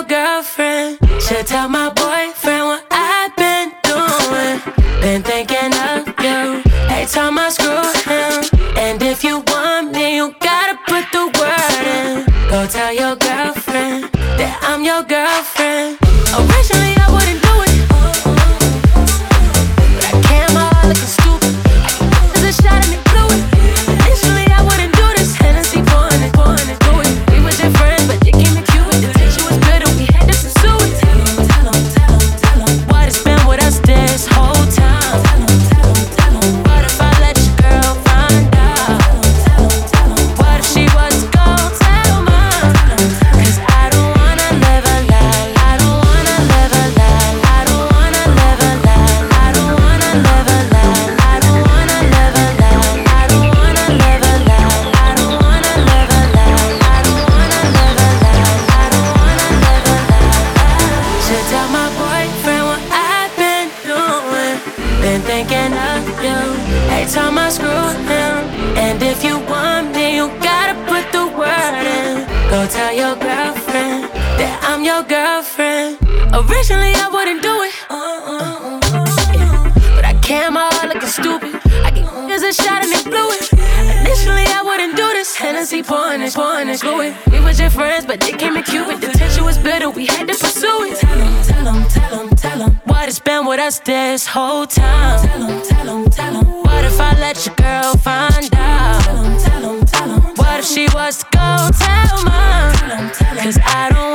your girlfriend. Should tell my boyfriend what I've been doing. Been thinking of you every time I screw him. And if you want me, you gotta put the word in. Go tell your girlfriend that I'm your girlfriend. Originally, I wouldn't Been thinking of you every time I screw him. And if you want me, you gotta put the word in. Go tell your girlfriend that I'm your girlfriend. Originally, I wouldn't do it. Uh, uh, uh, yeah. But I my heart looking stupid. I a shot and it blew it. Initially, I wouldn't do this. Hennessy pouring it, pouring blew it. We were just friends, but they With us this whole time. Tell tell tell. What if I let your girl find out? Tell tell tell. What if she was to go tell mom? Cause I don't